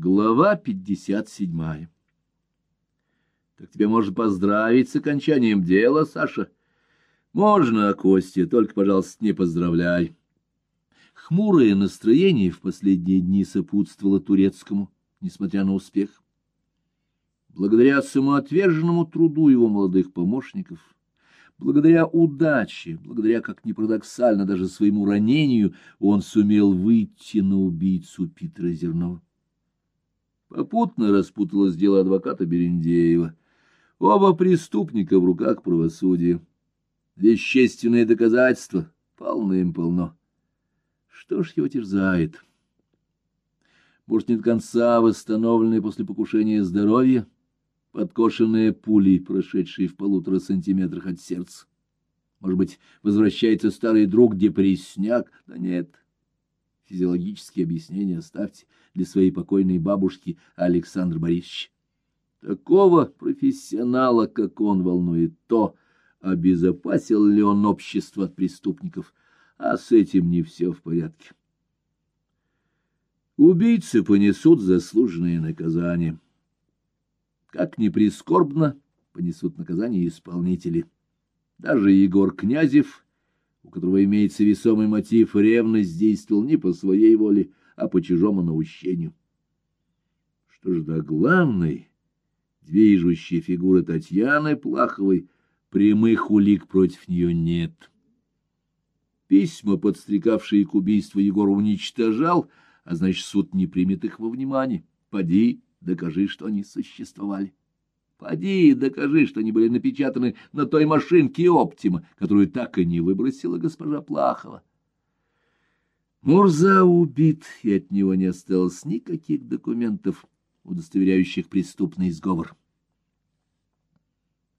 Глава 57 Так тебе можно поздравить с окончанием дела, Саша? Можно, Костя, только, пожалуйста, не поздравляй. Хмурое настроение в последние дни сопутствовало турецкому, несмотря на успех. Благодаря самоотверженному труду его молодых помощников, благодаря удаче, благодаря, как ни парадоксально, даже своему ранению, он сумел выйти на убийцу Питера Зернова. Попутно распуталось дело адвоката Берендеева. Оба преступника в руках правосудия. Вещественные доказательства полным-полно. Что ж его терзает? Может, не до конца восстановленное после покушения здоровье, подкошенные пулей, прошедшие в полутора сантиметрах от сердца? Может быть, возвращается старый друг депрессняк? Да нет. Физиологические объяснения оставьте для своей покойной бабушки Александр Борисович. Такого профессионала, как он, волнует то, обезопасил ли он общество от преступников, а с этим не все в порядке. Убийцы понесут заслуженные наказания. Как ни прискорбно, понесут наказание исполнители. Даже Егор Князев у которого имеется весомый мотив, ревность действовал не по своей воле, а по чужому наущению. Что же до главной, движущей фигуры Татьяны Плаховой, прямых улик против нее нет. Письма, подстрекавшие к убийству, Егор уничтожал, а значит, суд не примет их во внимание. Поди, докажи, что они существовали. Поди и докажи, что они были напечатаны на той машинке «Оптима», которую так и не выбросила госпожа Плахова. Мурза убит, и от него не осталось никаких документов, удостоверяющих преступный сговор.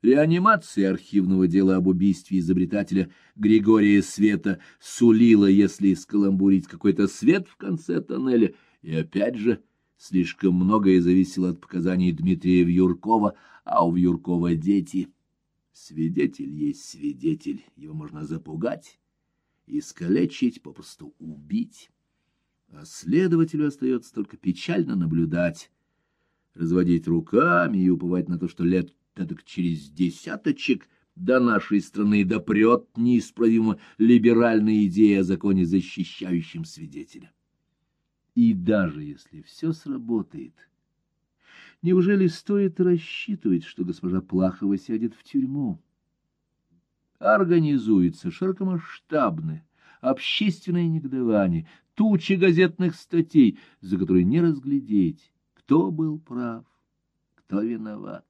Реанимация архивного дела об убийстве изобретателя Григория Света сулила, если скаламбурить какой-то свет в конце тоннеля, и опять же Слишком многое зависело от показаний Дмитрия Вьюркова, а у Вьюркова дети. Свидетель есть свидетель, его можно запугать, искалечить, попросту убить. А следователю остается только печально наблюдать, разводить руками и уповать на то, что лет так через десяточек до нашей страны допрет неисправимо либеральная идея о законе, защищающем свидетеля. И даже если все сработает, неужели стоит рассчитывать, что госпожа Плахова сядет в тюрьму? Организуется широкомасштабное общественное негодование, тучи газетных статей, за которые не разглядеть, кто был прав, кто виноват.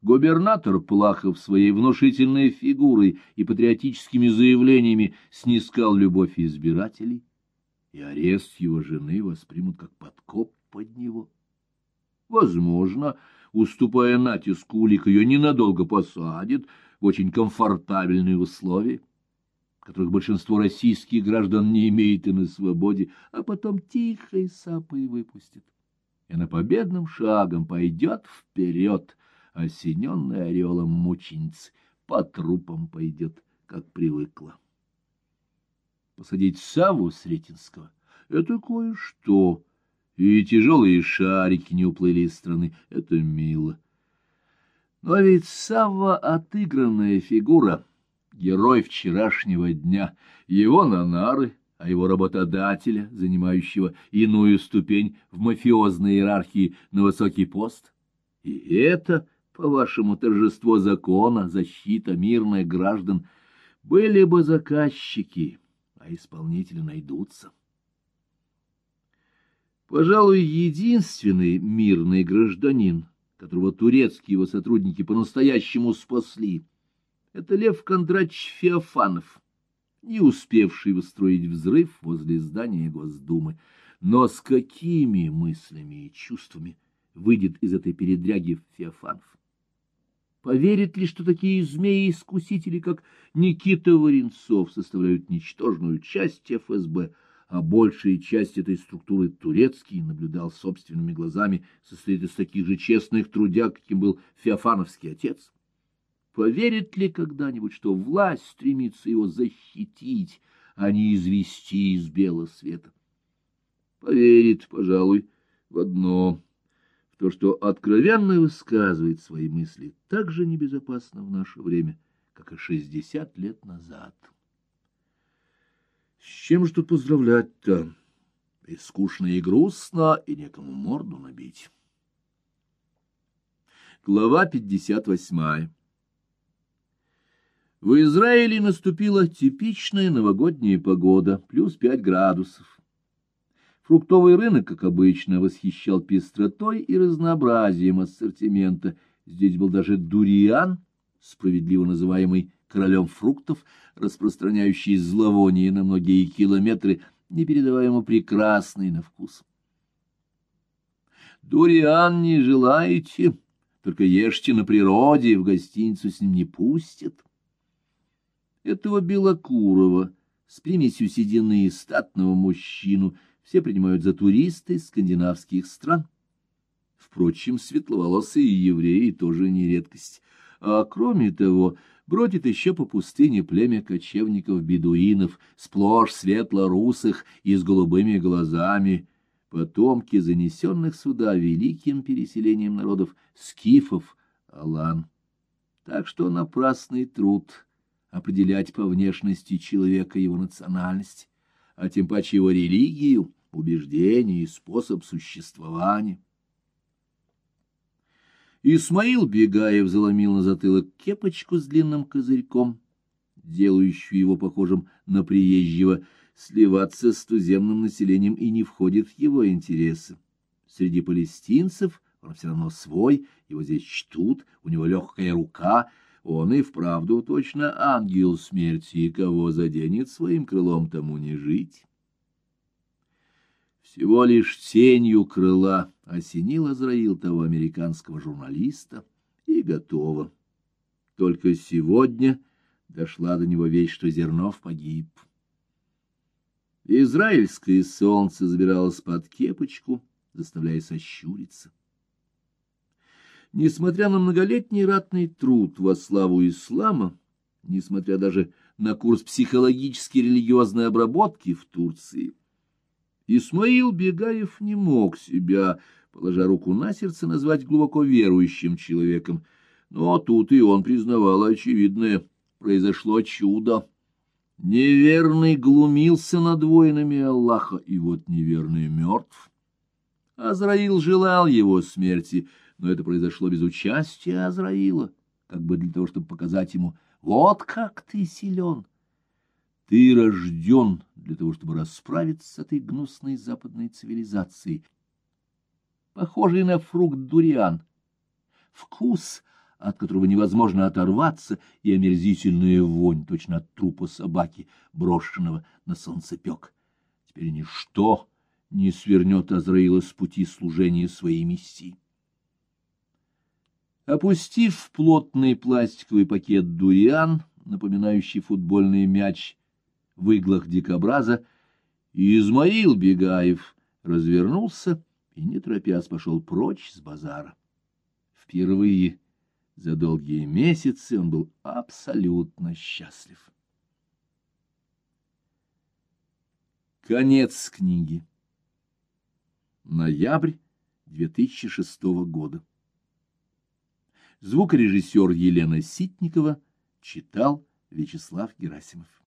Губернатор Плахов своей внушительной фигурой и патриотическими заявлениями снискал любовь избирателей, и арест его жены воспримут как подкоп под него. Возможно, уступая натиску, улик ее ненадолго посадит в очень комфортабельные условия, которых большинство российских граждан не имеет и на свободе, а потом тихо и сапой выпустит. И на победным шагом пойдет вперед, осененный орелом мученицы, по трупам пойдет, как привыкла посадить Саву Сретенского — это кое-что, и тяжелые шарики не уплыли из страны — это мило. Но ведь Савва — отыгранная фигура, герой вчерашнего дня, его на нары, а его работодателя, занимающего иную ступень в мафиозной иерархии на высокий пост. И это, по-вашему, торжество закона, защита мирных граждан, были бы заказчики, а исполнители найдутся. Пожалуй, единственный мирный гражданин, которого турецкие его сотрудники по-настоящему спасли, это Лев Кондрач Феофанов, не успевший устроить взрыв возле здания Госдумы. Но с какими мыслями и чувствами выйдет из этой передряги Феофанов? Поверит ли, что такие змеи-искусители, как Никита Варенцов, составляют ничтожную часть ФСБ, а большая часть этой структуры турецкий наблюдал собственными глазами, состоит из таких же честных трудяг, каким был Феофановский отец? Поверит ли когда-нибудь, что власть стремится его защитить, а не извести из белого света? поверит, пожалуй, в одно — то, что откровенно высказывает свои мысли так же небезопасно в наше время, как и шестьдесят лет назад. С чем же тут поздравлять-то? И скучно, и грустно, и некому морду набить. Глава пятьдесят восьмая в Израиле наступила типичная новогодняя погода, плюс пять градусов. Фруктовый рынок, как обычно, восхищал пестротой и разнообразием ассортимента. Здесь был даже дуриан, справедливо называемый королем фруктов, распространяющий зловоние на многие километры, непередаваемо прекрасный на вкус. «Дуриан не желаете? Только ешьте на природе, в гостиницу с ним не пустят». Этого белокурого, с примесью седины и статного мужчину, все принимают за туриста из скандинавских стран. Впрочем, светловолосые евреи тоже не редкость. А кроме того, бродит еще по пустыне племя кочевников-бедуинов, сплошь светло-русых и с голубыми глазами, потомки занесенных сюда великим переселением народов скифов, алан. Так что напрасный труд — определять по внешности человека его национальность, а тем паче его религию, убеждения и способ существования. Исмаил Бегаев заломил на затылок кепочку с длинным козырьком, делающую его похожим на приезжего, сливаться с туземным населением и не входит в его интересы. Среди палестинцев он все равно свой, его здесь чтут, у него легкая рука — он и вправду точно ангел смерти, и кого заденет своим крылом, тому не жить. Всего лишь тенью крыла осенил Азраил того американского журналиста, и готово. Только сегодня дошла до него весть, что Зернов погиб. Израильское солнце забиралось под кепочку, заставляя сощуриться. Несмотря на многолетний ратный труд во славу ислама, несмотря даже на курс психологической религиозной обработки в Турции, Исмаил Бегаев не мог себя, положа руку на сердце, назвать глубоко верующим человеком. Но тут и он признавал очевидное. Произошло чудо. Неверный глумился над воинами Аллаха, и вот неверный мертв. Азраил желал его смерти — но это произошло без участия Азраила, как бы для того, чтобы показать ему «Вот как ты силен!» Ты рожден для того, чтобы расправиться с этой гнусной западной цивилизацией, похожей на фрукт дуриан. Вкус, от которого невозможно оторваться, и омерзительная вонь, точно от трупа собаки, брошенного на солнцепек. Теперь ничто не свернет Азраила с пути служения своей миссии. Опустив плотный пластиковый пакет дуриан, напоминающий футбольный мяч в иглах дикобраза, Измаил Бегаев развернулся и, не торопясь, пошел прочь с базара. Впервые за долгие месяцы он был абсолютно счастлив. Конец книги. Ноябрь 2006 года. Звукорежиссер Елена Ситникова читал Вячеслав Герасимов.